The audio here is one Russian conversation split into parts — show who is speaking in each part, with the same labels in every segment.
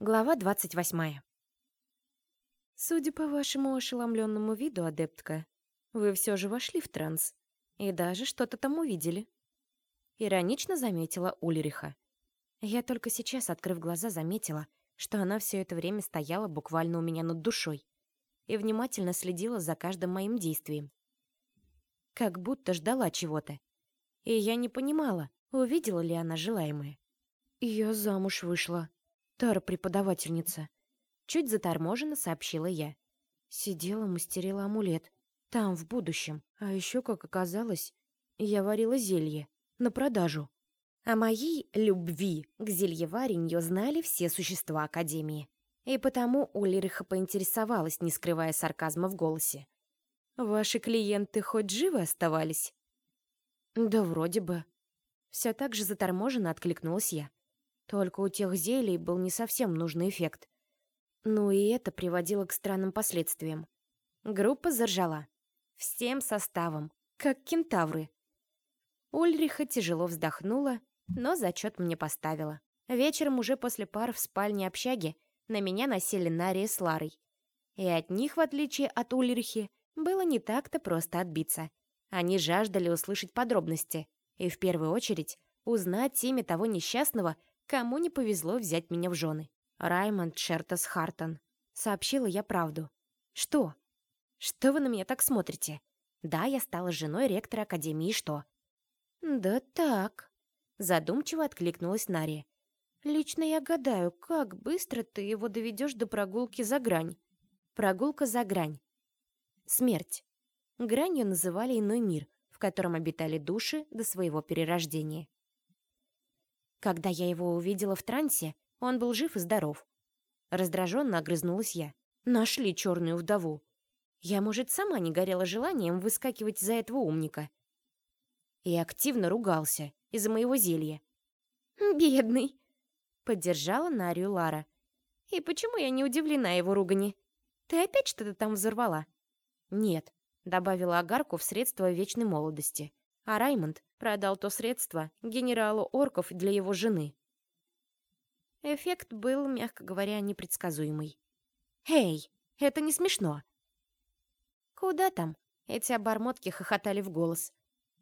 Speaker 1: Глава 28. Судя по вашему ошеломленному виду, адептка, вы все же вошли в транс и даже что-то там увидели. Иронично заметила Ульриха. Я только сейчас, открыв глаза, заметила, что она все это время стояла буквально у меня над душой и внимательно следила за каждым моим действием. Как будто ждала чего-то. И я не понимала, увидела ли она желаемое. «Я замуж вышла», Тара-преподавательница. Чуть заторможенно сообщила я. Сидела, мастерила амулет. Там, в будущем. А еще, как оказалось, я варила зелье. На продажу. О моей любви к зельеваренью знали все существа Академии. И потому Улириха поинтересовалась, не скрывая сарказма в голосе. «Ваши клиенты хоть живы оставались?» «Да вроде бы». Все так же заторможенно откликнулась я. Только у тех зелий был не совсем нужный эффект. Ну и это приводило к странным последствиям. Группа заржала. Всем составом, как кентавры. Ульриха тяжело вздохнула, но зачет мне поставила. Вечером уже после пар в спальне общаги на меня носили Нария с Ларой. И от них, в отличие от Ульрихи, было не так-то просто отбиться. Они жаждали услышать подробности и, в первую очередь, узнать имя того несчастного, Кому не повезло взять меня в жены? Раймонд Шертас Хартон. Сообщила я правду. Что? Что вы на меня так смотрите? Да, я стала женой ректора Академии, что? Да так. Задумчиво откликнулась Нари. Лично я гадаю, как быстро ты его доведешь до прогулки за грань. Прогулка за грань. Смерть. Гранью называли иной мир, в котором обитали души до своего перерождения. Когда я его увидела в трансе, он был жив и здоров. Раздраженно огрызнулась я. Нашли черную вдову. Я, может, сама не горела желанием выскакивать за этого умника. И активно ругался из-за моего зелья. «Бедный!» — поддержала Нарию Лара. «И почему я не удивлена его ругани? Ты опять что-то там взорвала?» «Нет», — добавила огарку в средство вечной молодости а Раймонд продал то средство генералу орков для его жены. Эффект был, мягко говоря, непредсказуемый. «Эй, это не смешно!» «Куда там?» Эти обормотки хохотали в голос.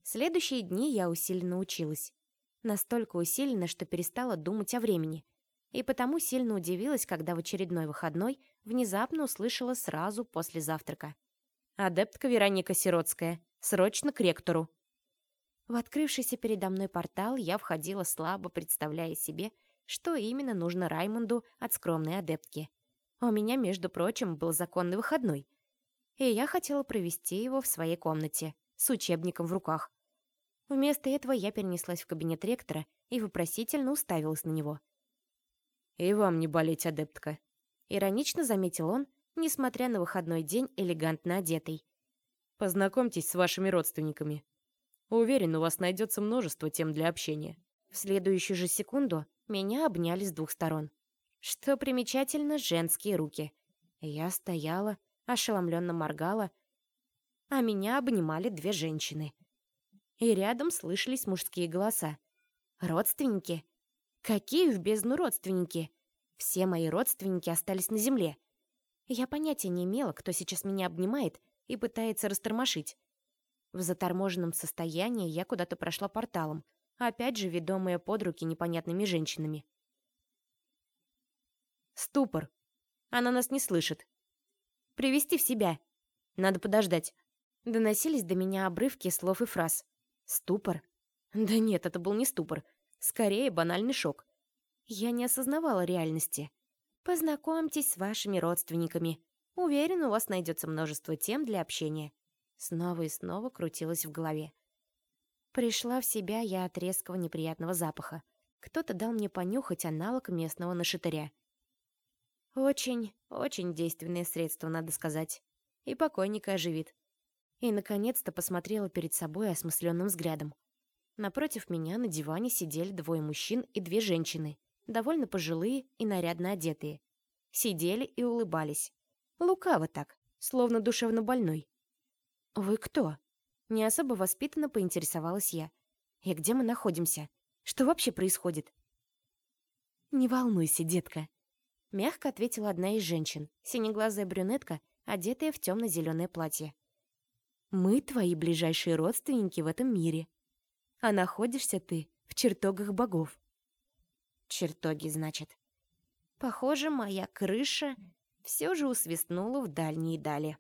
Speaker 1: Следующие дни я усиленно училась. Настолько усиленно, что перестала думать о времени. И потому сильно удивилась, когда в очередной выходной внезапно услышала сразу после завтрака. «Адептка Вероника Сиротская, срочно к ректору!» В открывшийся передо мной портал я входила слабо, представляя себе, что именно нужно Раймонду от скромной адептки. У меня, между прочим, был законный выходной. И я хотела провести его в своей комнате, с учебником в руках. Вместо этого я перенеслась в кабинет ректора и вопросительно уставилась на него. «И вам не болеть, адептка», — иронично заметил он, несмотря на выходной день элегантно одетый. «Познакомьтесь с вашими родственниками». Уверен, у вас найдется множество тем для общения. В следующую же секунду меня обняли с двух сторон. Что примечательно, женские руки. Я стояла, ошеломленно моргала, а меня обнимали две женщины. И рядом слышались мужские голоса. Родственники? Какие в бездну родственники? Все мои родственники остались на земле. Я понятия не имела, кто сейчас меня обнимает и пытается растормошить. В заторможенном состоянии я куда-то прошла порталом, опять же ведомая под руки непонятными женщинами. Ступор. Она нас не слышит. Привести в себя. Надо подождать. Доносились до меня обрывки слов и фраз. Ступор? Да нет, это был не ступор. Скорее, банальный шок. Я не осознавала реальности. Познакомьтесь с вашими родственниками. Уверен, у вас найдется множество тем для общения. Снова и снова крутилось в голове. Пришла в себя я от резкого неприятного запаха. Кто-то дал мне понюхать аналог местного нашатыря. Очень, очень действенное средство, надо сказать. И покойника оживит. И, наконец-то, посмотрела перед собой осмысленным взглядом. Напротив меня на диване сидели двое мужчин и две женщины, довольно пожилые и нарядно одетые. Сидели и улыбались. Лукаво так, словно душевно больной. «Вы кто?» Не особо воспитанно поинтересовалась я. «И где мы находимся? Что вообще происходит?» «Не волнуйся, детка». Мягко ответила одна из женщин, синеглазая брюнетка, одетая в темно-зеленое платье. «Мы твои ближайшие родственники в этом мире. А находишься ты в чертогах богов». «Чертоги, значит». Похоже, моя крыша все же усвистнула в дальние дали.